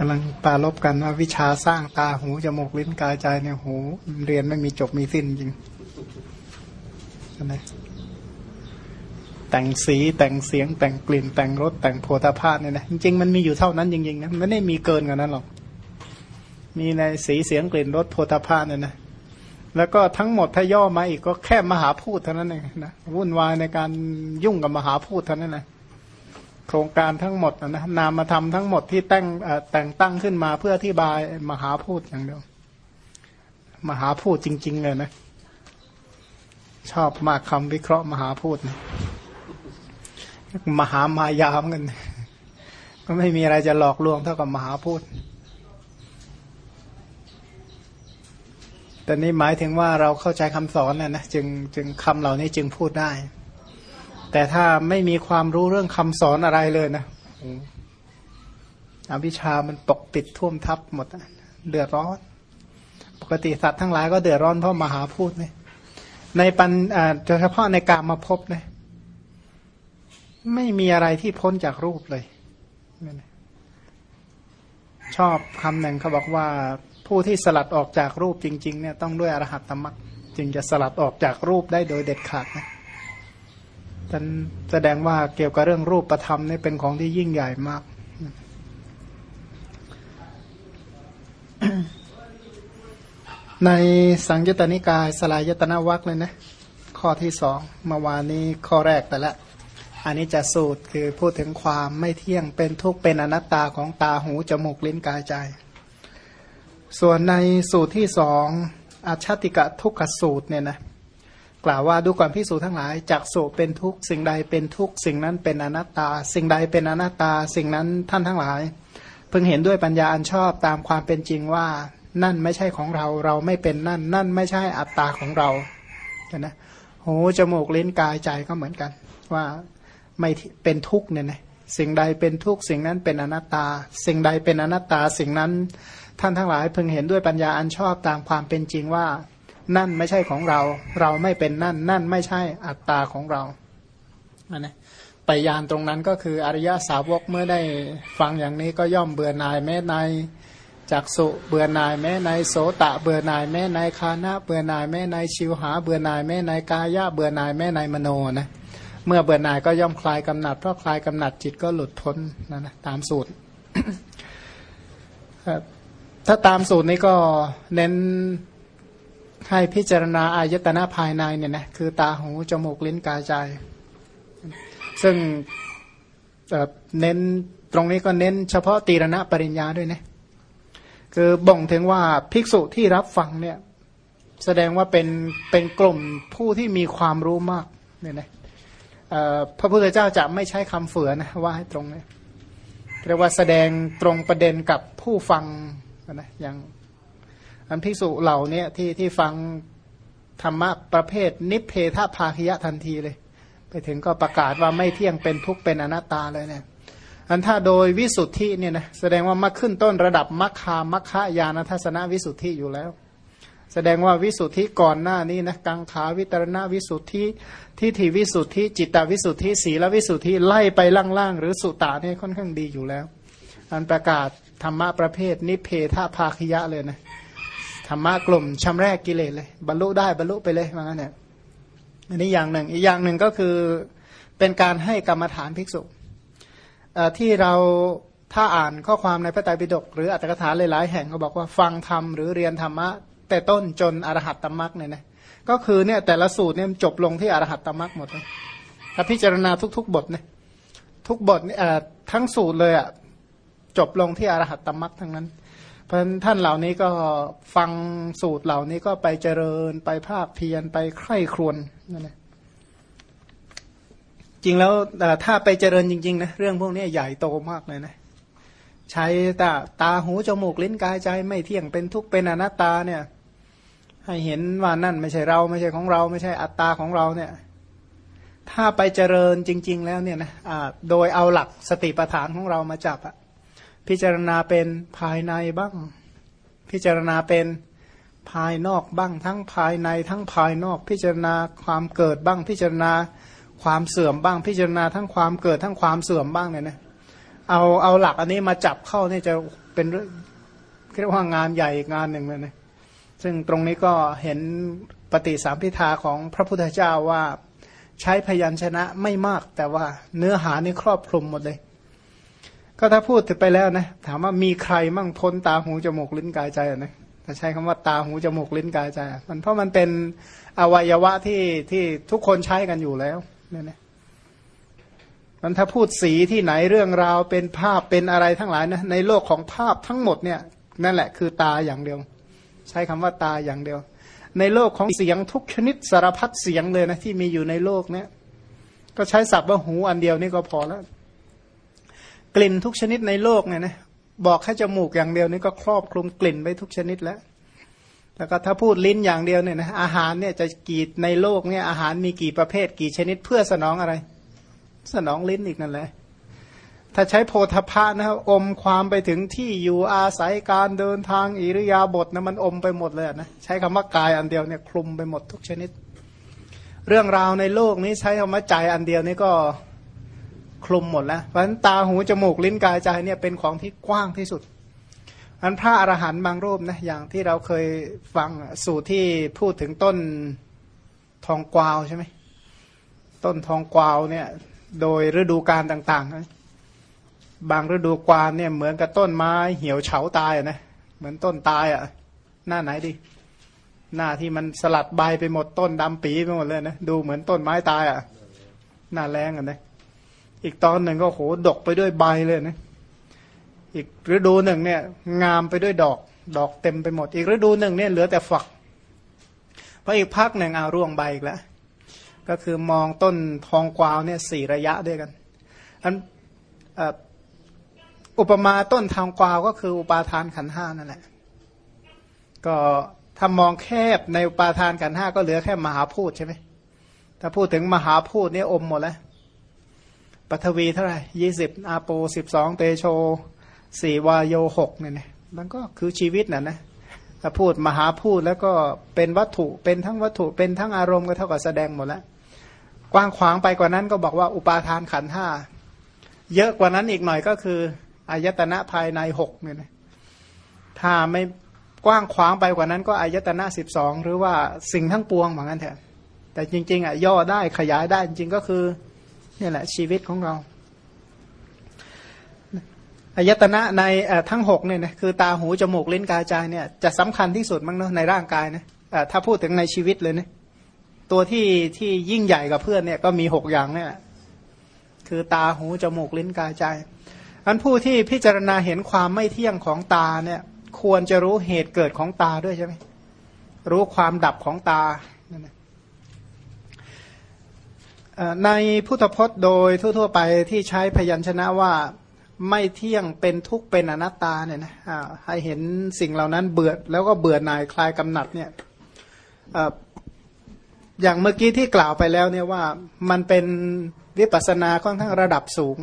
กำลังปาลบกันว่าวิชาสร้างตาหูจมูกลิ้นกายใจเนี่ยโหเรียนไม่มีจบมีสิ้นจริงใช่ไหมแต่งสีแต่งเสียงแต่งกลิ่น แต่งรสแต่งโพธาภาพเนี่ยนะจริงๆมันมีอยู่เท่านั้นจริงๆนะไม่ได้มีเกินกว่านั้นหรอก มีในสีเสียงกลิ่นรสโพธาภาพเนี่ยนะแล้วก็ทั้งหมดถ้าย่อมาอีกก็แค่มหาพูดเท่านั้นเองนะวุ่นวายในการยุ่งกับมหาพูดเท่านั้นนะ โครงการทั้งหมดนะนามธรรมทั้งหมดที่แต่งแต่งตั้งขึ้นมาเพื่ออธิบายมหาพูดอย่างเดียวมหาพูดจริง ๆ เลยนะ ชอบมากคำวิเคราะห์มหาพูดนะมหามายามกัน ก็ไม่มีอะไรจะหลอกลวงเท่ากับมหาพูดแต่นี้หมายถึงว่าเราเข้าใจคำสอนนะนะจึงจึงคำเหล่านี้จึงพูดได้ แต่ถ้าไม่มีความรู้เรื่องคำสอนอะไรเลยนะอวิชามันปกปิดท่วมทับหมดเดือดร้อน ปกติสัตว์ทั้งหลายก็เดือดร้อนเพราะมหาพูดเนี่ยในปันอ่าเฉพาะในการมาพบเนี่ยไม่มีอะไรที่พ้นจากรูปเลย ชอบคำหนึ่งเขาบอกว่าผู้ที่สลัดออกจากรูปจริง ๆ เนี่ยต้องด้วยอรหัตตมรรคจึงจะสลัดออกจากรูปได้โดยเด็ดขาดนะ ท่านแสดงว่าเกี่ยวกับเรื่องรูปประธรรมนี่เป็นของที่ยิ่งใหญ่มาก ในสังยตนิกายสลายยตนาวัคเลยนะ ข้อที่สองเมื่อวานนี้ข้อแรกแต่ละ อันนี้จะสูตรคือพูดถึงความไม่เที่ยงเป็นทุกข์เป็นอนัตตาของตาหูจมูกลิ้นกายใจ ส่วนในสูตรที่สองอาชาติกะทุกขสูตรเนี่ยนะ กล่าวว่าดูก่อนพิสูจทั้งหลายจากโสเป็นทุกสิ่งใดเป็นทุกสิ่งนั้นเป็นอนัตตา สิ่งใดเป็นอนัตตา สิ่งนั้นท่านทั้งหลาย เพิ่งเห็นด้วยปัญญาอันชอบตามความเป็นจริงว่า นั่นไม่ใช่ของเราเราไม่เป็นนั่น นั่นไม่ใช่อัตตาของเราเห็นไหมหูจมูกลิ้นกายใจก็เหมือนกัน ว่าไม่เป็นทุกเนี่ยนะสิ่งใดเป็นทุกสิ่งนั้นเป็นอนัตตา สิ่งใดเป็นอนัตตาสิ่งนั้น ท่านทั้งหลายเพึงเห็นด้วยปัญญาอันชอบตามความเป็นจริงว่า นั่นไม่ใช่ของเรา เราไม่เป็นนั่น นั่นไม่ใช่อัตตาของเราอันนะไปยานตรงนั้นก็คืออริยสาวกเมื่อได้ฟังอย่างนี้ก็ย่อมเบื่อหน่ายแม้ในจักสุเบื่อหน่ายแม้ในโสตะ เบื่อหน่ายแม้ในคานะเบื่อหน่ายแม้ในชิวหา เบื่อหน่ายแม้ในกายะเบื่อหน่ายแม้ในมโนนะเมื่อเบื่อหน่ายก็ย่อมคลายกำหนัดเพราะคลายกำหนัดจิตก็หลุดพ้นนะนะตามสูตรถ้าตามสูตรนี้ก็เน้น ให้พิจารณาอายตนะภายในเนี่ยนะคือตาหูจมูกลิ้นกายใจ ซึ่งเน้นตรงนี้ก็เน้นเฉพาะตีรณะปริญญาด้วยนะคือบ่งถึงว่าภิกษุที่รับฟังเนี่ยแสดงว่าเป็นเป็นกลุ่มผู้ที่มีความรู้มากเนี่ยนะพระพุทธเจ้าจะไม่ใช้คำเฝือนะว่าให้ตรงนี้เรียกว่าแสดงตรงประเด็นกับผู้ฟังนะอย่าง อันพิสุเหล่านี้ที่ที่ฟังธรรมะประเภท นิเพทภาคยะทันทีเลย ไปถึงก็ประกาศว่าไม่เที่ยงเป็นทุกข์เป็นอนัตตาเลยเนี่ยอันถ้าโดยวิสุทธิเนี่ยนะแสดงว่ามาขึ้นต้นระดับมัคคามัคคายานทัศนวิสุทธิอยู่แล้ว แสดงว่าวิสุทธิก่อนหน้านี้นะกังขาวิตรณวิสุทธิทิฏฐิวิสุทธิ จิตตวิสุทธิศีลวิสุทธิไล่ไปล่างๆหรือสุตตาเนี่ยค่อนข้างดีอยู่แล้ว อันประกาศธรรมะประเภทนิเพทภาคยะเลยนะ ธรรมะกลุ่มชำแรกกิเลสเลย บรรลุได้บรรลุไปเลยว่างั้นเนี่ยอันนี้อย่างหนึ่ง อีกอย่างหนึ่งก็คือเป็นการให้กรรมฐานภิกษุที่เราถ้าอ่านข้อความในพระไตรปิฎกหรืออัตถกถาหลายๆแห่งก็บอกว่าฟังธรรมหรือเรียนธรรมะ แต่ต้นจนอรหัตตมรักเนี่ยนะก็คือเนี่ยแต่ละสูตรเนี่ยจบลงที่อรหัตตมรักหมดเลยถ้าพิจารณาทุก ๆ บทเนี่ยทุกบทเนี่ยทั้งสูตรเลยอะจบลงที่อรหัตตมรักทั้งนั้น เพราะท่านเหล่านี้ก็ฟังสูตรเหล่านี้ก็ไปเจริญไปภาคเพียรไปใคร่ครวญนั่นแหละจริงแล้วถ้าไปเจริญจริงๆนะเรื่องพวกนี้ใหญ่โตมากเลยนะใช้ตาตาหูจมูกลิ้นกายใจไม่เที่ยงเป็นทุกข์เป็นอนัตตาเนี่ย ให้เห็นว่านั่นไม่ใช่เราไม่ใช่ของเราไม่ใช่อัตตาของเราเนี่ย ถ้าไปเจริญจริง ๆ แล้วเนี่ยนะะโดยเอาหลักสติปัฏฐานของเรามาจับอะ พิจารณาเป็นภายในบ้าง พิจารณาเป็นภายนอกบ้างทั้งภายในทั้งภายนอก พิจารณาความเกิดบ้าง พิจารณาความเสื่อมบ้าง พิจารณาทั้งความเกิดทั้งความเสื่อมบ้างเนี่ยนะเอาเอาหลักอันนี้มาจับเข้านี่จะเป็นเรื่องเรียกว่างานใหญ่งานหนึ่งเลยนะซึ่งตรงนี้ก็เห็นปฏิสามพิธาของพระพุทธเจ้าว่าใช้พยัญชนะไม่มากแต่ว่าเนื้อหานี่ครอบคลุมหมดเลย ก็ถ้าพูดถึงไปแล้วนะถามว่ามีใครมั่งพ้นตาหูจมูกลิ้นกายใจนะถ้าใช้คำว่าตาหูจมูกลิ้นกายใจ มันเพราะมันเป็นอวัยวะที่ที่ทุกคนใช้กันอยู่แล้วเนี่ยนะมันถ้าพูดสีที่ไหนเรื่องราวเป็นภาพเป็นอะไรทั้งหลายนะในโลกของภาพทั้งหมดเนี่ยนั่นแหละคือตาอย่างเดียว ใช้คำว่าตาอย่างเดียว ในโลกของเสียงทุกชนิดสารพัดเสียงเลยนะที่มีอยู่ในโลกเนี้ยก็ใช้ศัพท์ว่าหูอันเดียวนี่ก็พอแล้ว ลิ่นทุกชนิดในโลกเนี่ยนะบอกแค่จมูกอย่างเดียวนี่ก็ครอบคลุมกลิ่นไปทุกชนิดแล้ว แล้วก็ถ้าพูดลิ้นอย่างเดียวเนี่ยนะอาหารเนี่ยจะกี่ในโลกเนี่ยอาหารมีกี่ประเภทกี่ชนิดเพื่อสนองอะไร สนองลิ้นอีกนั่นแหละ ถ้าใช้โพธพะนะครับอมความไปถึงที่อยู่อาศัยการเดินทางอิริยาบถนะมันอมไปหมดเลยนะใช้คำว่ากายอันเดียวเนี่ยคลุมไปหมดทุกชนิด เรื่องราวในโลกนี้ใช้คำว่าใจอันเดียวนี่ก็ คลุมหมดแล้วเพราะฉะนั้นตาหูจมูกลิ้นกายใจเนี่ยเป็นของที่กว้างที่สุด อันพระอรหันต์บางรูปนะอย่างที่เราเคยฟังสูตรที่พูดถึงต้นทองกวาวใช่ไหมต้นทองกวาวเนี่ยโดยฤดูการต่างๆ บางฤดูกาลเนี่ยเหมือนกับต้นไม้เหี่ยวเฉาตายนะเหมือนต้นตายอะ่ะหน้าไหนดีหน้าที่มันสลัดใบไปหมดต้นดำปีไปหมดเลยนะดูเหมือนต้นไม้ตายอะ่ะหน้าแรงอะนะ อีกตอนหนึ่งก็โหดกไปด้วยใบเลยนะ อีกฤดูหนึ่งเนี่ย งามไปด้วยดอก ดอกเต็มไปหมด อีกฤดูหนึ่งเนี่ยเหลือแต่ฝักพออีกพักหนึ่งเอาร่วงใบอีกแล้วก็คือมองต้นทองกวาวเนี่ยสี่ระยะด้วยกันอันอุปมาต้นทองกวาวก็คืออุปาทานขันห้านั่นแหละ ก็ถ้ามองแคบในอุปาทานขันห้าก็เหลือแค่มหาพูดใช่ไหมถ้าพูดถึงมหาพูดเนี่ยอมหมดแล้ว ปัทวีเท่าไหร่ยี่สิบอาโปสิบสองเตโชสี่วายโยหกเนี่ยนะมันก็คือชีวิตน่ะนะถ้าพูดมหาพูดแล้วก็เป็นวัตถุเป็นทั้งวัตถุเป็นทั้งอารมณ์ก็เท่ากับแสดงหมดแล้วกว้างขวางไปกว่านั้นก็บอกว่าอุปาทานขันห้าเยอะกว่านั้นอีกหน่อยก็คืออายตนะภายในหกเนี่ยนะถ้าไม่กว้างขวางไปกว่านั้นก็อายตนะสิบสองหรือว่าสิ่งทั้งปวงเหมือนกันเถอะแต่จริง ๆอะย่อได้ขยายได้จริงก็คือ นี่แหละชีวิตของเราอายตนะในทั้งหกเนี่ยนะคือตาหูจมูกลิ้นกายใจเนี่ยจะสำคัญที่สุดมั้งเนาะในร่างกายนะถ้าพูดถึงในชีวิตเลยเนะตัวที่ที่ยิ่งใหญ่กับเพื่อนเนี่ยก็มีหกอย่างเนี่ยคือตาหูจมูกลิ้นกายใจอันผู้ที่พิจารณาเห็นความไม่เที่ยงของตาเนี่ยควรจะรู้เหตุเกิดของตาด้วยใช่ไหมรู้ความดับของตานั่นนะ ในพุทธพจน์โดยทั่ว ๆ ไปที่ใช้พยัญชนะว่าไม่เที่ยงเป็นทุกข์เป็นอนัตตาเนี่ยนะให้เห็นสิ่งเหล่านั้นเบื่อแล้วก็เบื่อหน่ายคลายกำหนัดเนี่ยอย่างเมื่อกี้ที่กล่าวไปแล้วเนี่ยว่ามันเป็นวิปัสสนาค่อนข้างระดับสูง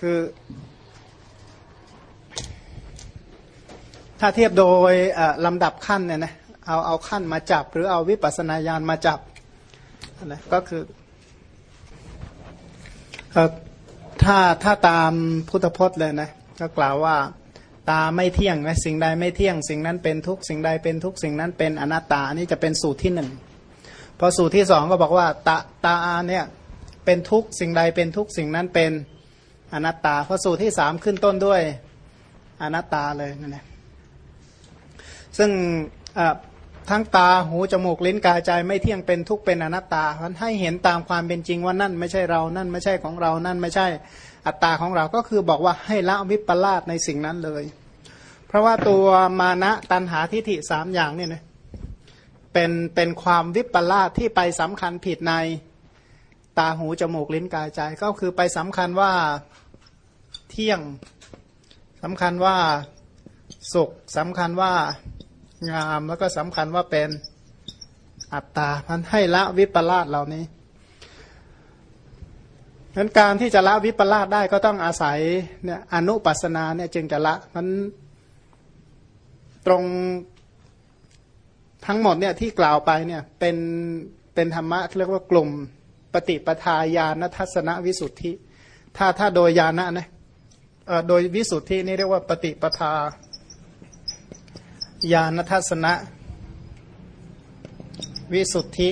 คือถ้าเทียบโดยลำดับขั้นเนี่ยนะเอาเอาขั้นมาจับ หรือเอาวิปัสสนาญาณมาจับ นะก็คือถ้าถ้าตามพุทธพจน์เลยนะก็กล่าวว่าตาไม่เที่ยงนะสิ่งใดไม่เที่ยง สิ่งนั้นเป็นทุกสิ่งใดเป็นทุกสิ่งนั้นเป็นอนัตตาอันนี้จะเป็นสูตรที่หนึ่งพอสูตรที่สองก็บอกว่าตาตาเนี่ยเป็นทุกสิ่งใดเป็นทุกสิ่งนั้นเป็นอนัตตาพอสูตรที่สามขึ้นต้นด้วยอนัตตาเลยนั่นแหละซึ่ง ทั้งตาหูจมูกลิ้นกายใจไม่เที่ยงเป็นทุกเป็นอนัตตาเพราะให้เห็นตามความเป็นจริงว่านั่นไม่ใช่เรานั่นไม่ใช่ของเรานั่นไม่ใช่อัตตาของเราก็คือบอกว่าให้ละวิปลาสในสิ่งนั้นเลย เพราะว่าตัวมานะตันหาทิฏฐิสามอย่างเนี่ยนะเป็นเป็นความวิปลาสที่ไปสำคัญผิดในตาหูจมูกลิ้นกายใจ ก็คือไปสำคัญว่าเที่ยงสำคัญว่าสุขสำคัญว่า งามแล้วก็สำคัญว่าเป็นอัตตาพันให้ละวิปลาสเหล่านี้ดังการที่จะละวิปลาสได้ก็ต้องอาศัยเนี่ยอนุปัสนาเนี่ยจึงจะละมันตรงทั้งหมดเนี่ยที่กล่าวไปเนี่ยเป็นเป็นธรรมะเรียกว่ากลุ่มปฏิปทาญาณทัศนวิสุทธิ ถ้าถ้าโดยญาณนะนะโดยวิสุทธินี่เรียกว่าปฏิปทา ญาณทัศนะ วิสุทธิ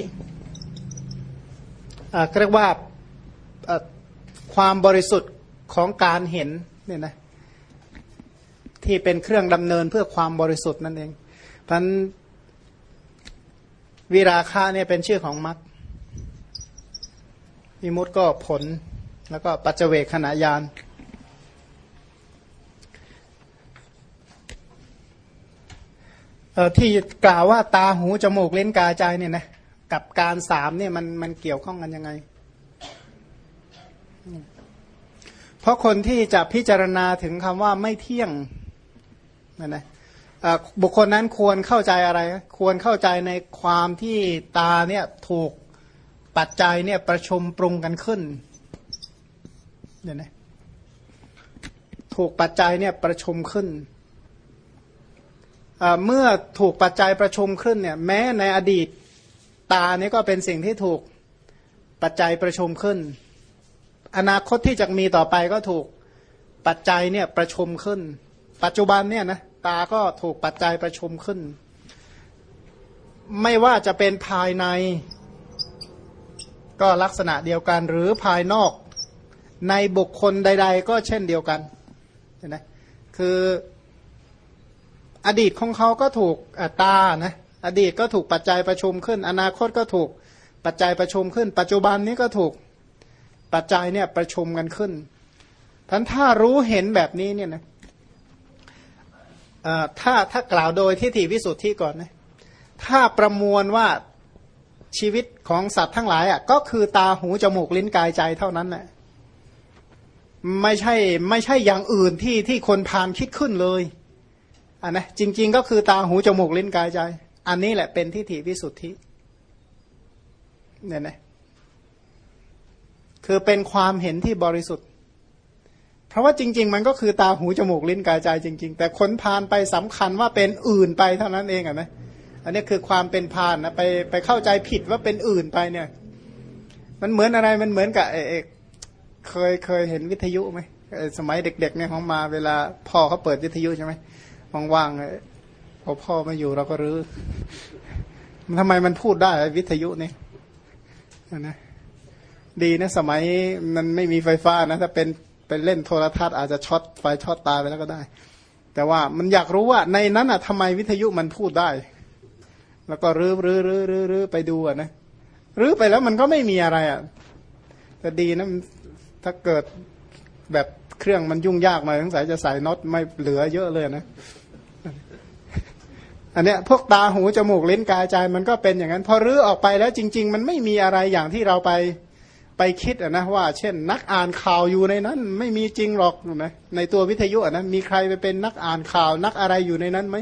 เรียกว่าความบริสุทธิ์ของการเห็นเนี่ยนะที่เป็นเครื่องดำเนินเพื่อความบริสุทธิ์นั่นเองพันวิราคาเนี่ยเป็นชื่อของมรรควิมุตก็ผล แล้วก็ปัจเจเวขณะยาน ที่กล่าวว่าตาหูจมูกเล่นกายใจเนี่ยนะกับการสามเนี่ยมันมันเกี่ยวข้องกันยังไง เพราะคนที่จะพิจารณาถึงคำว่าไม่เที่ยงนะนะบุคคลนั้นควรเข้าใจอะไร ควรเข้าใจในความที่ตาเนี่ยถูกปัจจัยเนี่ยประชมปรุงกันขึ้นเนี่ยนะถูกปัจจัยเนี่ยประชมขึ้น เมื่อถูกปัจจัยประชุมขึ้นเนี่ยแม้ในอดีตตาเนี่ยก็เป็นสิ่งที่ถูกปัจจัยประชุมขึ้น อนาคตที่จะมีต่อไปก็ถูกปัจจัยเนี่ยประชุมขึ้น ปัจจุบันเนี่ยนะตาก็ถูกปัจจัยประชุมขึ้น ไม่ว่าจะเป็นภายใน ก็ลักษณะเดียวกันหรือภายนอกในบุคคลใด ๆ ก็เช่นเดียวกันนะคือ อดีตของเขาก็ถูกตานะอดีตก็ถูกปัจจัยประชุมขึ้น อนาคตก็ถูกปัจจัยประชุมขึ้น ปัจจุบันนี้ก็ถูกปัจจัยเนี่ยประชุมกันขึ้นท่านถ้ารู้เห็นแบบนี้เนี่ยนะถ้าถ้ากล่าวโดยที่ถีวิสุทธิก่อนนะถ้าประมวลว่าชีวิตของสัตว์ทั้งหลายอะก็คือตาหูจมูกลิ้นกายใจเท่านั้นแหละไม่ใช่ไม่ใช่อย่างอื่นที่ที่คนพานคิดขึ้นเลย อันนะจริง ๆ ก็คือตาหูจมูกลิ้นกายใจ อันนี้แหละเป็นทิฏฐิวิสุทธิเนี่ยนะคือเป็นความเห็นที่บริสุทธิ์ เพราะว่าจริง ๆ มันก็คือตาหูจมูกลิ้นกายใจจริง ๆ แต่คนพานไปสำคัญว่าเป็นอื่นไปเท่านั้นเองอะนะอันนี้คือความเป็นพานนะไปไปเข้าใจผิดว่าเป็นอื่นไปเนี่ย มันเหมือนอะไรมันเหมือนกับเอกเคยเคยเห็นวิทยุไหมสมัยเด็กๆเนี่ยของมาเวลาพ่อเขาเปิดวิทยุใช่ไหม ว่างๆพอพ่อไม่อยู่เราก็รื้อทำไมมันพูดได้วิทยุนี่นะดีนะสมัยมันไม่มีไฟฟ้านะถ้าเป็นเป็นเล่นโทรทัศน์อาจจะช็อตไฟช็อตตายไปแล้วก็ได้ แต่ว่ามันอยากรู้ว่าในนั้นอะทำไมวิทยุมันพูดได้ แล้วก็รื้อรื้อรื้อรื้อรื้อไปดูอะนะรื้อไปแล้วมันก็ไม่มีอะไรอะแต่ดีนะถ้าเกิดแบบเครื่องมันยุ่งยากมาสงสัยจะใส่น็อตไม่เหลือเยอะเลยนะ อันเนี้ยพวกตาหูจมูกเลิ้นกายใจมันก็เป็นอย่างนั้น พอรื้อออกไปแล้วจริง ๆ มันไม่มีอะไรอย่างที่เราไปไปคิดนะว่า เช่น นักอ่านข่าวอยู่ในนั้น ไม่มีจริงหรอกนะในตัววิทยุนะมีใครไปเป็นนักอ่านข่าวนักอะไรอยู่ในนั้นไหม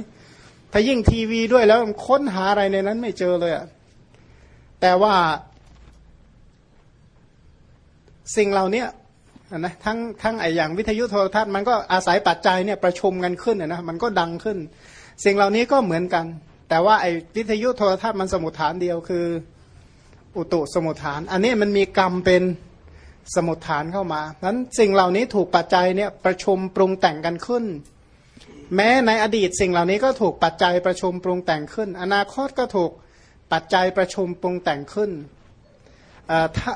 ถ้ายิ่งทีวีด้วยแล้วค้นหาอะไรในนั้นไม่เจอเลยอะแต่ว่า สิ่งเหล่านี้นะทั้งทั้งไออย่างวิทยุโทรทัศน์มันก็อาศัยปัจจัยเนี่ยประชุมกันขึ้นนะมันก็ดังขึ้น สิ่งเหล่านี้ก็เหมือนกัน แต่ว่าไอวิทยุโทรทัศน์มันสมุทฐานเดียวคือ อุตุสมุทฐาน อันนี้มันมีกรรมเป็นสมุทฐานเข้ามานั้นสิ่งเหล่านี้ถูกปัจจัยเนี่ยประชุมปรุงแต่งกันขึ้น แม้ในอดีตสิ่งเหล่านี้ก็ถูกปัจจัยประชุมปรุงแต่งขึ้น อนาคตก็ถูกปัจจัยประชุมปรุงแต่งขึ้นถ้า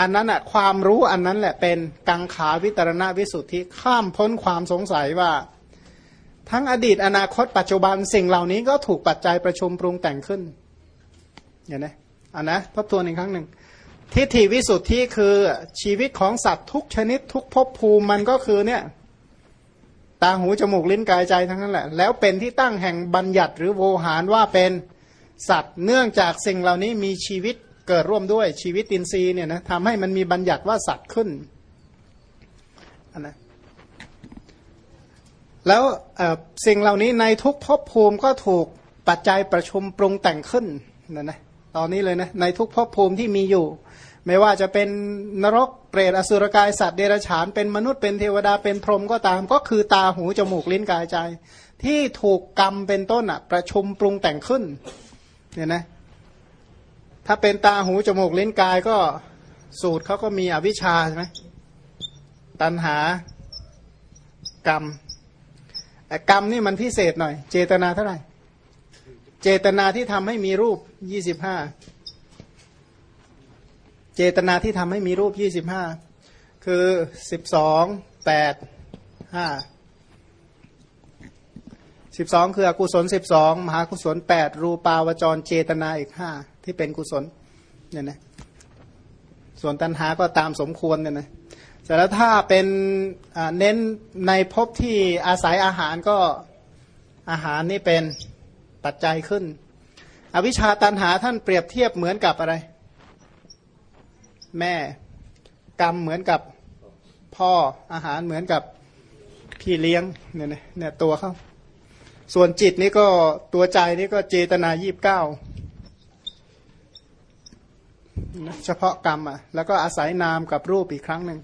อันนั้นอะความรู้อันนั้นแหละเป็นกังขาวิตรณวิสุทธิข้ามพ้นความสงสัยว่า ทั้งอดีตอนาคตปัจจุบันสิ่งเหล่านี้ก็ถูกปัจจัยประชุมปรุงแต่งขึ้นเห็นไหมอันนะทบทวนอีกครั้งหนึ่งทิฏฐิวิสุทธิคือชีวิตของสัตว์ทุกชนิดทุกภพภูมิมันก็คือเนี่ยตาหูจมูกลิ้นกายใจทั้งนั้นแหละ แล้วเป็นที่ตั้งแห่งบัญญัติหรือโวหารว่าเป็นสัตว์เนื่องจากสิ่งเหล่านี้มีชีวิตเกิดร่วมด้วยชีวิตตินซีเนี่ยนะทำให้มันมีบัญญัติว่าสัตว์ขึ้นนนะ แล้วสิ่งเหล่านี้ในทุกภพภูมิก็ถูกปัจจัยประชุมปรุงแต่งขึ้นนะนะตอนนี้เลยนะในทุกภพภูมิที่มีอยู่ ไม่ว่าจะเป็นนรกเปรตอสุรกายสัตว์เดรัจฉานเป็นมนุษย์เป็นเทวดาเป็นพรหมก็ตาม ก็คือตาหูจมูกลิ้นกายใจ ที่ถูกกรรมเป็นต้นอะประชุมปรุงแต่งขึ้นเนี่ยนะถ้าเป็นตาหูจมูกลิ้นกายก็สูตรเขาก็มีอวิชชาใช่ไหมตัณหากรรม กรรมนี่มันพิเศษหน่อย เจตนาเท่าไหร่ เจตนาที่ทำให้มีรูปยี่สิบห้าเจตนาที่ทำให้มีรูปยี่สิบห้าคือสิบสองแปดห้าสิบสองคืออกุศลสิบสองมหากุศลแปดรูปาวจรเจตนาอีกห้าที่เป็นกุศลเนี่ยนะส่วนตัณหาก็ตามสมควรเนี่ยนะ แต่แล้วถ้าเป็นเน้นในภพที่อาศัยอาหารก็อาหารนี่เป็นปัจจัยขึ้น อวิชชาตันหาท่านเปรียบเทียบเหมือนกับอะไร แม่กรรมเหมือนกับพ่ออาหารเหมือนกับพี่เลี้ยงเนี่ยเนี่ยตัวเขาส่วนจิตนี่ก็ตัวใจนี่ก็เจตนายีบเก้า เฉพาะกรรมอะแล้วก็อาศัยนามกับรูปอีกครั้งหนึ่ง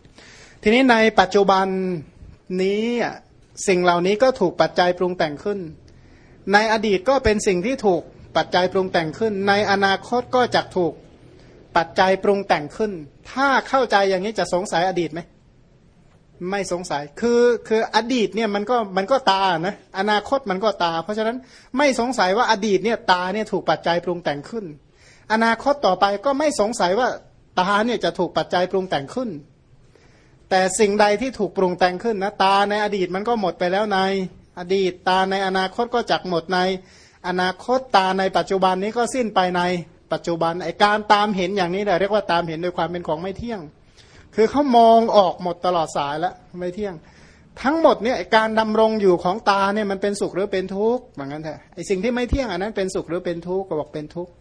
ทีนี้ในปัจจุบันนี้สิ่งเหล่านี้ก็ถูกปัจจัยปรุงแต่งขึ้น ในอดีตก็เป็นสิ่งที่ถูกปัจจัยปรุงแต่งขึ้น ในอนาคตก็จะถูกปัจจัยปรุงแต่งขึ้น ถ้าเข้าใจอย่างนี้จะสงสัยอดีตไหมไม่สงสัย คือคืออดีตเนี่ยมันก็มันก็ตานะ อนาคตมันก็ตา เพราะฉะนั้นไม่สงสัยว่าอดีตเนี่ยตาเนี่ยถูกปัจจัยปรุงแต่งขึ้น อนาคตต่อไปก็ไม่สงสัยว่าตาเนี่ยจะถูกปัจจัยปรุงแต่งขึ้น แต่สิ่งใดที่ถูกปรุงแต่งขึ้นนะตาในอดีตมันก็หมดไปแล้วในอดีตตาในอนาคตก็จักหมดใน อนาคตตาในปัจจุบันนี้ก็สิ้นไปในปัจจุบันไอการตามเห็นอย่างนี้แหละเรียกว่าตามเห็นโดยความเป็นของไม่เที่ยง คือเขามองออกหมดตลอดสายแล้วไม่เที่ยง ทั้งหมดเนี่ยการดำรงอยู่ของตาเนี่ยมันเป็นสุขหรือเป็นทุกข์เหมือนกันแท้ไอสิ่งที่ไม่เที่ยงอันนั้นเป็นสุขหรือเป็นทุกข์ก็บอกเป็นทุกข์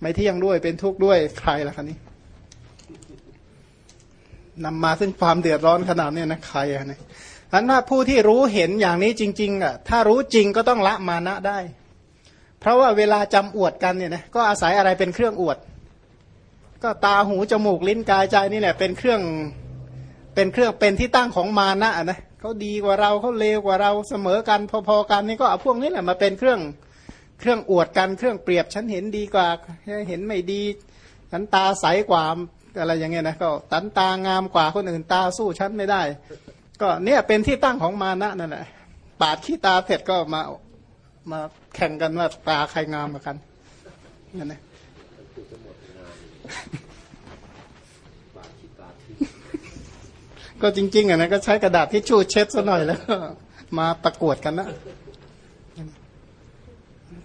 ไม่เที่ยงด้วยเป็นทุกข์ด้วยใครล่ะคะนี้นำมาซึ่งความเดือดร้อนขนาดนี้นะใครอะนี่ยอันว่าผู้ที่รู้เห็นอย่างนี้จริง ๆอะถ้ารู้จริงก็ต้องละมานะได้ เพราะว่าเวลาจำอวดกันเนี่ยนะก็อาศัยอะไรเป็นเครื่องอวด ก็ตาหูจมูกลิ้นกายใจนี่แหละเป็นเครื่องเป็นเครื่องเป็นที่ตั้งของมานะนะเขาดีกว่าเราเขาเลวกว่าเราเสมอกันพอๆกันนี่ก็เอาพวกนี้แหละมาเป็นเครื่อง เครื่องอวดกันเครื่องเปรียบฉันเห็นดีกว่าเห็นไม่ดีฉันตาใสกว่าอะไรอย่างเงี้ยนะก็ตันตางามกว่าคนอื่นตาสู้ฉันไม่ได้ ก็เนี่ยเป็นที่ตั้งของมานะนั่นแหละปาดขี้ตาเสร็จก็มามาแข่งกันว่าตาใครงามกว่ากันนั่นนะก็จริง ๆอะนะก็ใช้กระดาษที่ชูเช็ดซะหน่อยแล้ว มาประกวดกันนะ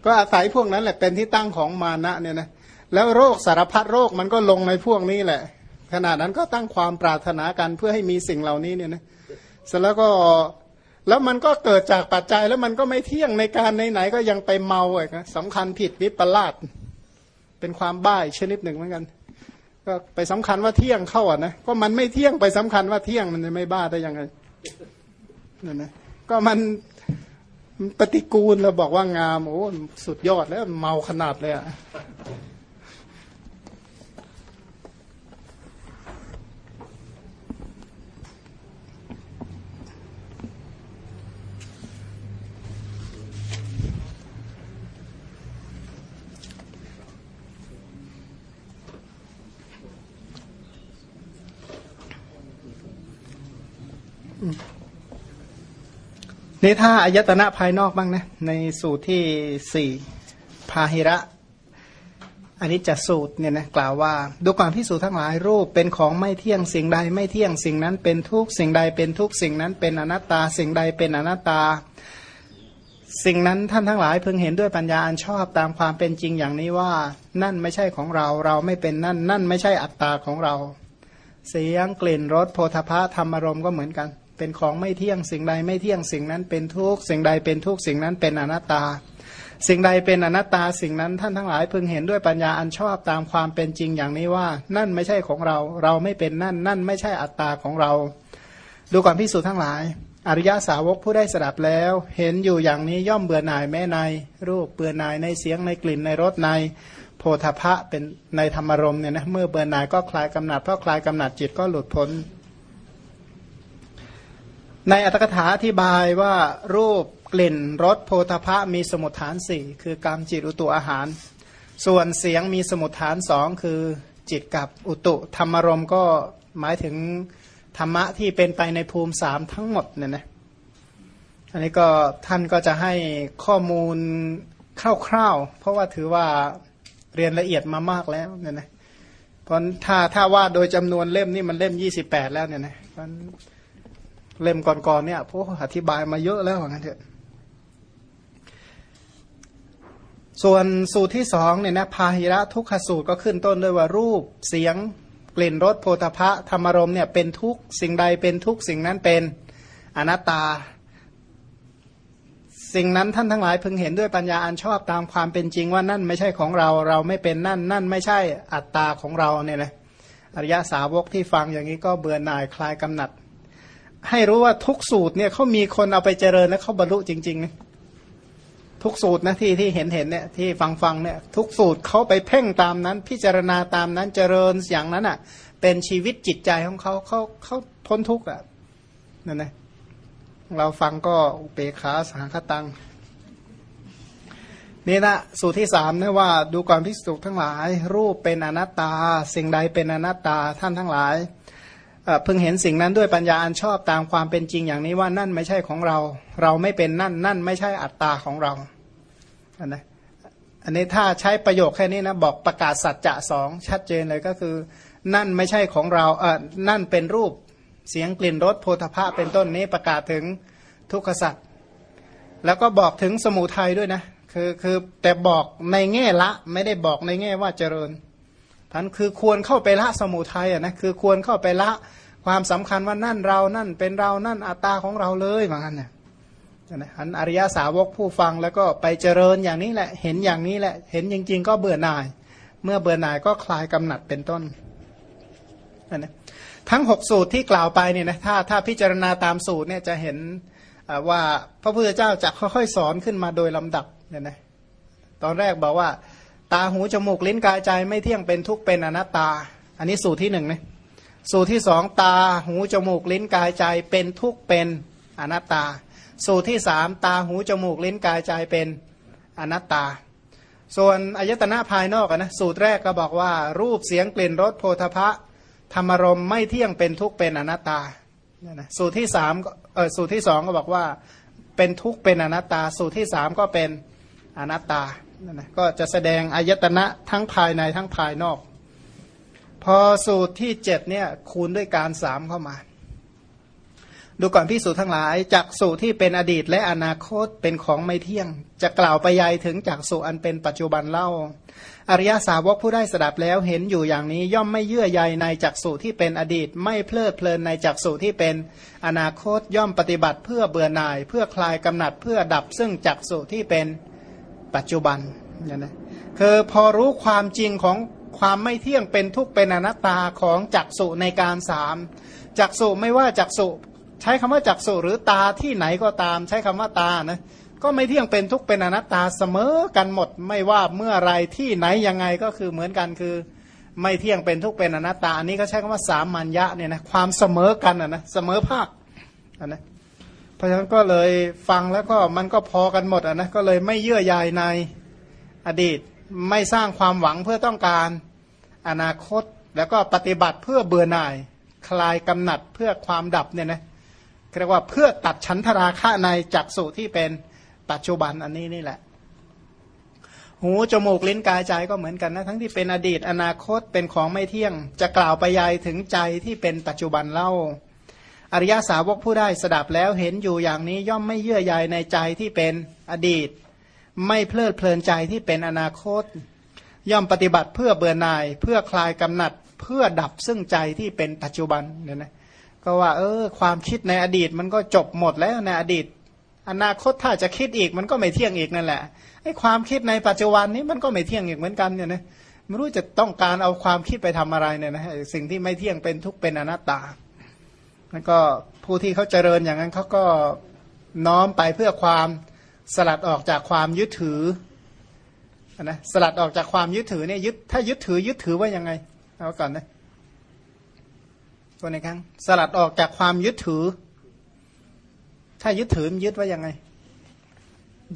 ก็อาศัยพวกนั้นแหละเป็นที่ตั้งของมานะเนี่ยนะแล้วโรคสารพัดโรคมันก็ลงในพวกนี้แหละขนาดนั้นก็ตั้งความปรารถนากันเพื่อให้มีสิ่งเหล่านี้เนี่ยนะเสร็จแล้วก็แล้วมันก็เกิดจากปัจจัยแล้วมันก็ไม่เที่ยงในการไหนๆก็ยังไปเมาอีกนะสำคัญผิดวิปลาสเป็นความบ้าชนิดหนึ่งเหมือนกัน ก็ไปสำคัญว่าเที่ยงเข้าอะนะก็มันไม่เที่ยงไปสำคัญว่าเที่ยงมันจะไม่บ้าได้ยังไงนั่นนะก็มัน ปฏิกูลเราบอกว่างามโอ้สุดยอดแล้วเมาขนาดเลยอะ นี่ถ้าอายตนะภายนอกบ้างนะ ในสูตรที่สี่พาหิระอันนี้จะสูตรเนี่ยนะกล่าวว่าดูความพิสูจน์ทั้งหลายรูปเป็นของไม่เที่ยงสิ่งใด ไม่เที่ยงสิ่งนั้นเป็นทุกสิ่งใดเป็นทุกสิ่งนั้นเป็นอนัตตา สิ่งใดเป็นอนัตตา สิ่งนั้นท่านทั้งหลายเพิ่งเห็นด้วยปัญญาอันชอบตามความเป็นจริงอย่างนี้ว่า นั่นไม่ใช่ของเราเราไม่เป็นนั่น นั่นไม่ใช่อัตตาของเรา เสียงกลิ่นรสโพธพะธรรมารมก็เหมือนกัน เป็นของไม่เที่ยงสิ่งใดไม่เที่ยงสิ่งนั้นเป็นทุกสิ่งใดเป็นทุกสิ่งนั้นเป็นอนัตตา สิ่งใดเป็นอนัตตาสิ่งนั้นท่านทั้งหลายพึงเห็นด้วยปัญญาอันชอบตามความเป็นจริงอย่างนี้ว่า นั่นไม่ใช่ของเรา เราไม่เป็นนั่น นั่นไม่ใช่อัตตาของเรา ดูก่อนพิสูจน์ทั้งหลาย อริยสาวกผู้ได้สดับแล้ว เห็นอยู่อย่างนี้ย่อมเบื่อหน่ายแม่ใน รูปเบื่อหน่ายในเสียงในกลิ่นในรสในโพธพะเป็นในธรรมรมเนี่ยนะเมื่อเบื่อหน่ายก็คลายกำหนัดเพราะคลายกำหนัดจิตก็หลุดพ้น ในอัตถกถาอธิบายว่ารูปกลิ่นรสโพธพะมีสมุทฐานสี่คือกรรมจิตอุตุอาหาร ส่วนเสียงมีสมุทฐานสองคือจิตกับอุตุธรรมรมก็หมายถึงธรรมะที่เป็นไปในภูมิสามทั้งหมดเนี่ยนะอันนี้ก็ท่านก็จะให้ข้อมูลคร่าวๆ เพราะว่าถือว่าเรียนละเอียดมามากแล้วเนี่ยนะเพราะถ้าถ้าว่าโดยจำนวนเล่มนี่มันเล่มยี่สิบแปดแล้วเนี่ยนะเพราะ เล่มก่อนๆเนี่ยพวกอธิบายมาเยอะแล้วเหมือนกันเถอะส่วนสูตรที่สองเนี่ยนะพาหิระทุกขสูตรก็ขึ้นต้นด้วยว่ารูปเสียง กลิ่นรสโพธพะธรรมรมเนี่ยเป็นทุกสิ่งใดเป็นทุกสิ่งนั้นเป็นอนัตตา สิ่งนั้นท่านทั้งหลายพึงเห็นด้วยปัญญาอันชอบตามความเป็นจริงว่านั่นไม่ใช่ของเราเราไม่เป็นนั่น นั่นไม่ใช่อัตตาของเราเนี่ยนะอริยสาวกที่ฟังอย่างนี้ก็เบื่อหน่ายคลายกำหนัด ให้รู้ว่าทุกสูตรเนี่ยเขามีคนเอาไปเจริญแล้วเขาบรรลุจริงๆนะทุกสูตรนะที่ที่เห็นเห็นเนี่ยที่ฟังฟังเนี่ยทุกสูตรเขาไปเพ่งตามนั้น พิจารณาตามนั้นเจริญอย่างนั้นอะ เป็นชีวิตจิตใจของเขาเขาเขาพ้นทุกข์อะนั่นนะเราฟังก็อุเบขาสังคตังนี่นะสูตรที่สามนะว่าดูความพิสูจทั้งหลาย รูปเป็นอนัตตา สิ่งใดเป็นอนัตตาท่านทั้งหลาย เพิ่งเห็นสิ่งนั้นด้วยปัญญาอันชอบตามความเป็นจริงอย่างนี้ว่านั่นไม่ใช่ของเรา เราไม่เป็นนั่นนั่นไม่ใช่อัตตาของเราอันนะอันนี้ถ้าใช้ประโยคแค่นี้นะบอกประกาศสัจจะสองชัดเจนเลยก็คือ นั่นไม่ใช่ของเราเออนั่นเป็นรูปเสียงกลิ่นรสโพธภาเป็นต้นนี้ประกาศถึงทุกขสัจแล้วก็บอกถึงสมุทัยด้วยนะคือคือแต่บอกในแง่ละไม่ได้บอกในแง่ว่าเจริญ ท่านคือควรเข้าไปละสมุทัยอะนะคือควรเข้าไปละความสำคัญว่านั่นเรานั่นเป็นเรานั่นอัตตาของเราเลยเหมือนกันเนี่ยนะอันอริยาสาวกผู้ฟังแล้วก็ไปเจริญอย่างนี้แหละ เห็นอย่างนี้แหละ เห็นจริง ๆ ก็เบื่อหน่าย เมื่อเบื่อหน่ายก็คลายกำหนัดเป็นต้นนะทั้งหกสูตรที่กล่าวไปเนี่ยนะถ้าถ้าพิจารณาตามสูตรเนี่ยจะเห็นว่าพระพุทธเจ้าจะค่อยๆสอนขึ้นมาโดยลำดับเนี่ยนะตอนแรกบอกว่า ตาหูจมูกลิ้นกายใจไม่เที่ยงเป็นทุกเป็นอนัตตา อันนี้สูตรที่หนึ่งนะสูตรที่สองตาหูจมูกลิ้นกายใจเป็นทุกเป็นอนัตตา สูตรที่สามตาหูจมูกลิ้นกายใจเป็นอนัตตา ส่วนอายตนะภายนอกนะสูตรแรกก็บอกว่า รูปเสียงกลิ่นรสโพธพะธรรมรมไม่เที่ยงเป็นทุกเป็นอนัตตาสูตรที่สามเออสูตรที่สองก็บอกว่าเป็นทุกเป็นอนัตตา สูตรที่สามก็เป็นอนัตตา นะก็จะแสดงอายตนะทั้งภายในทั้งภายนอก พอสูตรที่เจ็ดเนี่ยคูณด้วยการสามเข้ามา ดูก่อนพิสูจทั้งหลายจักสุที่เป็นอดีตและอนาคตเป็นของไม่เที่ยง จะกล่าวไปยายถึงจักสุอันเป็นปัจจุบันเล่า อริยสาวกผู้ได้สดับแล้วเห็นอยู่อย่างนี้ ย่อมไม่เยื่อใยในจักสุที่เป็นอดีต ไม่เพลิดเพลินในจักสุที่เป็นอนาคตย่อมปฏิบัติเพื่อเบื่อหน่าย เพื่อคลายกำหนัดเพื่อดับซึ่งจักสุที่เป็น ปัจจุบันเนี่ยนะคือพอรู้ความจริงของความไม่เที่ยงเป็นทุกเป็นอนัตตาของจักสุในการสามจักสุไม่ว่าจักสุใช้คำว่าจักสุหรือตาที่ไหนก็ตาม ใช้คำว่าตานะก็ไม่เที่ยงเป็นทุกเป็นอนัตตาเสมอกันหมด ไม่ว่าเมื่อไรที่ไหนยังไงก็คือเหมือนกันคือ ไม่เที่ยงเป็นทุกเป็นอนัตตาอันนี้ก็ใช้คำว่าสามัญญะเนี่ยนะความเสมอกันอะนะเสมอภาคอันนะ เพราะฉะนั้นก็เลยฟังแล้วก็มันก็พอกันหมดอะนะก็เลยไม่เยื่อใยในอดีต ไม่สร้างความหวังเพื่อต้องการอนาคตแล้วก็ปฏิบัติเพื่อเบื่อหน่าย คลายกำหนัดเพื่อความดับเนี่ยนะเรียกว่าเพื่อตัดฉันทราคะในจักสุที่เป็นปัจจุบันอันนี้นี่แหละ หูจมูกลิ้นกายใจก็เหมือนกันนะ ทั้งที่เป็นอดีตอนาคตเป็นของไม่เที่ยง จะกล่าวไปยายถึงใจที่เป็นปัจจุบันเล่า อริยาสาวกผู้ได้สดับแล้วเห็นอยู่อย่างนี้ย่อมไม่เยื่อใยในใจที่เป็นอดีต ไม่เพลิดเพลินใจที่เป็นอนาคต ย่อมปฏิบัติเพื่อเบื่อหน่าย เพื่อคลายกำหนัด เพื่อดับซึ่งใจที่เป็นปัจจุบันเนี่ยนะก็ว่าเออความคิดในอดีตมันก็จบหมดแล้วในอดีต อนาคตถ้าจะคิดอีกมันก็ไม่เที่ยงอีกนั่นแหละไอ้ความคิดในปัจจุบันนี้มันก็ไม่เที่ยงอีกเหมือนกันเนี่ยนะไม่รู้จะต้องการเอาความคิดไปทำอะไรเนี่ยนะสิ่งที่ไม่เที่ยงเป็นทุกเป็นอนัตตา แล้วก็ผู้ที่เขาเจริญอย่างนั้นเขาก็น้อมไปเพื่อความสลัดออกจากความยึดถือนะสลัดออกจากความยึดถือเนี่ยยึดถ้ายึดถือยึดถือว่ายังไงเอาก่อนนะตัวในครั้งสลัดออกจากความยึดถือ ถ้ายึดถือยึดว่ายังไง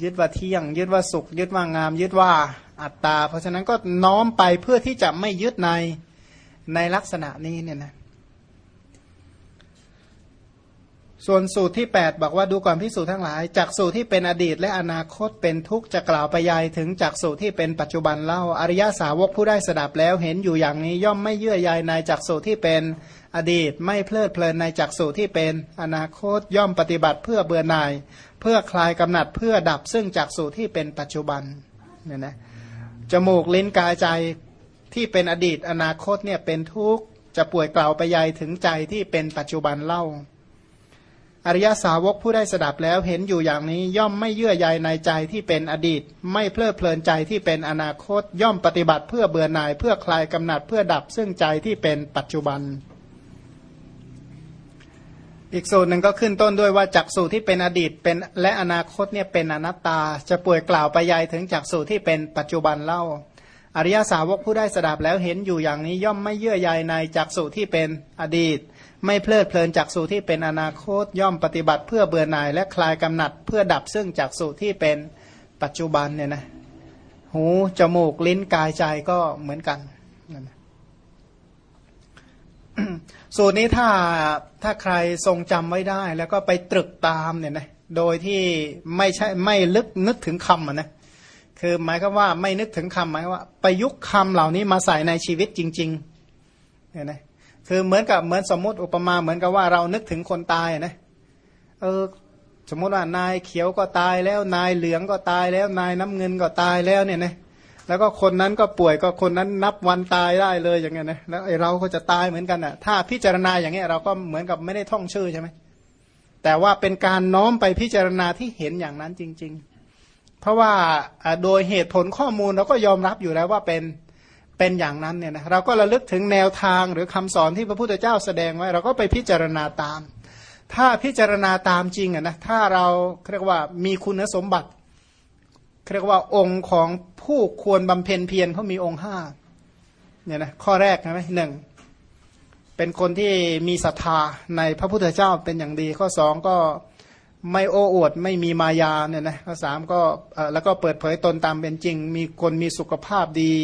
ยึดว่าเที่ยง ยึดว่าสุข ยึดว่างาม ยึดว่าอัตตา เพราะฉะนั้นก็น้อมไปเพื่อที่จะไม่ยึดในในลักษณะนี้เนี่ยนะ ส่วนสูตรที่ 8 บอกว่าดูก่อนพิสูจน์ทั้งหลายจากสูตรที่เป็นอดีตและอนาคตเป็นทุกข์จะกล่าวไปยายถึงจากสูตรที่เป็นปัจจุบันเล่าอริยสาวกผู้ได้สดับแล้วเห็นอยู่อย่างนี้ย่อมไม่เยื่อใยในจากสูตรที่เป็นอดีต ไม่เพลิดเพลินในจากสูตรที่เป็นอนาคตย่อมปฏิบัติเพื่อเบื่อหน่าย เพื่อคลายกำหนัดเพื่อดับซึ่งจากสูตรที่เป็นปัจจุบันเนี่ยนะจมูกลิ้นกายใจที่เป็นอดีตอนาคตเนี่ยเป็นทุกข์จะป่วยกล่าวไปยายถึงใจที่เป็นปัจจุบันเล่า อริยสาวกผู้ได้สดับแล้วเห็นอยู่อย่างนี้ย่อมไม่เยื่อใยในใจที่เป็นอดีต ไม่เพลิดเพลินใจที่เป็นอนาคต ย่อมปฏิบัติเพื่อเบื่อหน่ายเพื่อคลายกำหนัดเพื่อดับซึ่งใจที่เป็นปัจจุบัน อีกสูตรหนึ่งก็ขึ้นต้นด้วยว่าจักสูตรที่เป็นอดีตเป็นและอนาคตเนี่ยเป็นอนัตตา จะป่วยกล่าวไปยายถึงจักสูตรที่เป็นปัจจุบันเล่า อริยสาวกผู้ได้สดับแล้วเห็นอยู่อย่างนี้ย่อมไม่เยื่อใยในจักสูตรที่เป็นอดีต ไม่เพลิดเพลินจากสูตรที่เป็นอนาคตย่อมปฏิบัติเพื่อเบื่อหน่ายและคลายกำหนัดเพื่อดับซึ่งจากสูตรที่เป็นปัจจุบันเนี่ยนะหูจมูกลิ้นกายใจก็เหมือนกันสูตรนี้ถ้าถ้าใครทรงจำไว้ได้ แล้วก็ไปตรึกตามเนี่ยนะโดยที่ไม่ใช่ไม่ลึกนึกถึงคำนะคือหมายก็ว่าไม่นึกถึงคำหมายว่า ประยุกต์คำเหล่านี้มาใส่ในชีวิตจริงๆเนี่ยนะ คือเหมือนกับเหมือนสมมติอุปมาเหมือนกับว่าเรานึกถึงคนตายนะเออสมมติว่านายเขียวก็ตายแล้วนายเหลืองก็ตายแล้วนายน้ำเงินก็ตายแล้วเนี่ยนะแล้วก็คนนั้นก็ป่วยก็คนนั้นนับวันตายได้เลยอย่างเงี้ยนะแล้วไอเราก็จะตายเหมือนกันอะ ถ้าพิจารณาอย่างเงี้ยเราก็เหมือนกับไม่ได้ท่องชื่อใช่ไหมแต่ว่าเป็นการน้อมไปพิจารณาที่เห็นอย่างนั้นจริง ๆ เพราะว่าโดยเหตุผลข้อมูลเราก็ยอมรับอยู่แล้วว่าเป็น เป็นอย่างนั้นเนี่ยนะเราก็ระลึกถึงแนวทางหรือคำสอนที่พระพุทธเจ้าแสดงไว้ เราก็ไปพิจารณาตาม ถ้าพิจารณาตามจริงอะนะถ้าเราเรียกว่ามีคุณสมบัติเรียกว่าองค์ของผู้ควรบำเพ็ญเพียรเขามีองค์ห้าเนี่ยนะข้อแรกใช่ไหมหนึ่งเป็นคนที่มีศรัทธาในพระพุทธเจ้าเป็นอย่างดี ข้อสองก็ไม่โอ้อวดไม่มีมายาเนี่ยนะข้อสามก็แล้วก็เปิดเผยตนตามเป็นจริง มีคนมีสุขภาพดี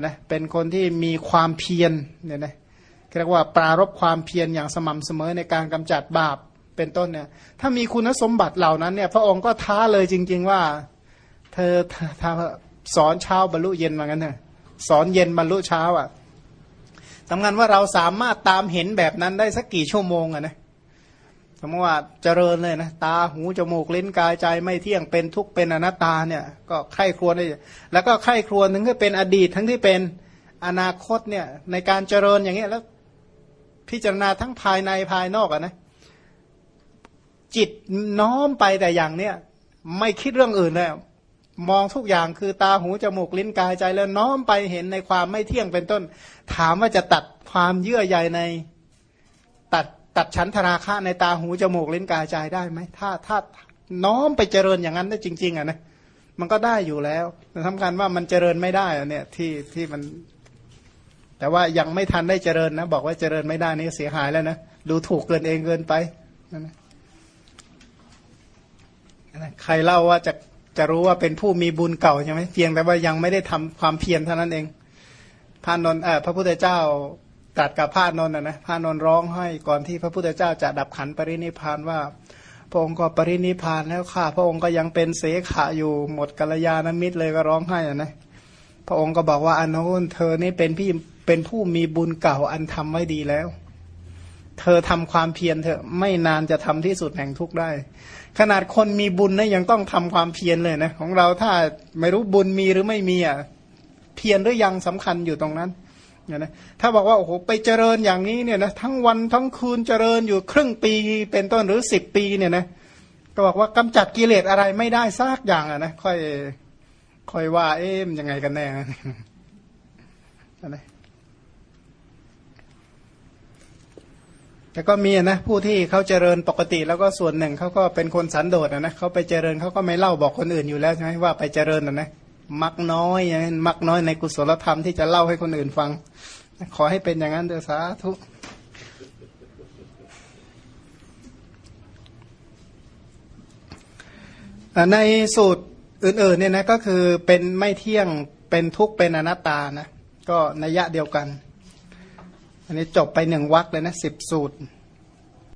นะเป็นคนที่มีความเพียรเนี่ยนะเรียกว่าปรารบความเพียรอย่างสม่ำเสมอในการกำจัดบาปเป็นต้นเนี่ยถ้ามีคุณสมบัติเหล่านั้นเนี่ยพระองค์ก็ท้าเลยจริง ๆ ว่า เธอทสอนเช้าบรรลุเย็นมางั้นเถอะสอนเย็นบรรลุเช้าอะสำคัญว่าเราสามารถตามเห็นแบบนั้นได้สักกี่ชั่วโมงอะนะ สมมติว่าเจริญเลยนะตาหูจมูกลิ้นกายใจไม่เที่ยงเป็นทุกข์เป็นอนัตตาเนี่ยก็ไข้ครวญได้แล้วก็ไข้ครวญถึงที่เป็นอดีตทั้งที่เป็นอนาคตเนี่ยในการเจริญอย่างเงี้ยแล้วพิจารณาทั้งภายในภายนอกอะนะจิตน้อมไปแต่อย่างเนี้ยไม่คิดเรื่องอื่นเลยมองทุกอย่างคือตาหูจมูกลิ้นกายใจแล้วน้อมไปเห็นในความไม่เที่ยงเป็นต้น ถามว่าจะตัดความเยื่อใยในตัด ตัดชั้นราคะในตาหูจมูกลิ้นกายใจได้ไหมถ้าถ้าน้อมไปเจริญอย่างนั้นได้จริง ๆอะนะมันก็ได้อยู่แล้วแต่ทำการว่ามันเจริญไม่ได้อะเนี่ยที่ที่มัน แต่ว่ายังไม่ทันได้เจริญนะ บอกว่าเจริญไม่ได้นี่เสียหายแล้วนะดูถูกเกินเองเกินไปนั่นนะใครเล่าว่าจะจะรู้ว่าเป็นผู้มีบุญเก่าใช่ไหมเพียงแต่ว่ายังไม่ได้ทำความเพียรเท่านั้นเองพานนท์เออพระพุทธเจ้า ตัดกับพระนนท์นะนะพระนนท์ร้องให้ก่อนที่พระพุทธเจ้าจะดับขันปรินิพานว่าพระองค์ก็ปรินิพานแล้วข้าพระองค์ก็ยังเป็นเสขะอยู่หมดกัลยาณมิตรเลยก็ร้องให้อะนะพระองค์ก็บอกว่าอนุนเธอนี่เป็นพี่เป็นผู้มีบุญเก่าอันทำไว้ดีแล้ว เธอทำความเพียรเถอไม่นานจะทำที่สุดแห่งทุกได้ ขนาดคนมีบุญนะยังต้องทำความเพียรเลยนะของเราถ้าไม่รู้บุญมีหรือไม่มีอะเพียรหรือยังสำคัญอยู่ตรงนั้น เนี่ยนะถ้าบอกว่าโอ้โหไปเจริญอย่างนี้เนี่ยนะทั้งวันทั้งคืนเจริญอยู่ครึ่งปีเป็นต้นหรือสิบปีเนี่ยนะก็บอกว่ากำจัดกิเลสอะไรไม่ได้ซากอย่างอะนะค่อยค่อยว่า เอ๊มยังไงกันแน่นะแต่ก็มีนะผู้ที่เขาเจริญปกติแล้วก็ส่วนหนึ่งเขาก็เป็นคนสันโดษนะนะเขาไปเจริญเขาก็ไม่เล่าบอกคนอื่นอยู่แล้วใช่ไหมว่าไปเจริญนะนะมักน้อยมักน้อยในกุศลธรรมที่จะเล่าให้คนอื่นฟัง ขอให้เป็นอย่างนั้นเถอะสาธุในสูตรอื่นๆเนี่ยนะก็คือเป็นไม่เที่ยงเป็นทุกข์เป็นอนัตตานะก็นัยยะเดียวกัน อันนี้จบไปหนึ่งวักเลยนะสิบสูตร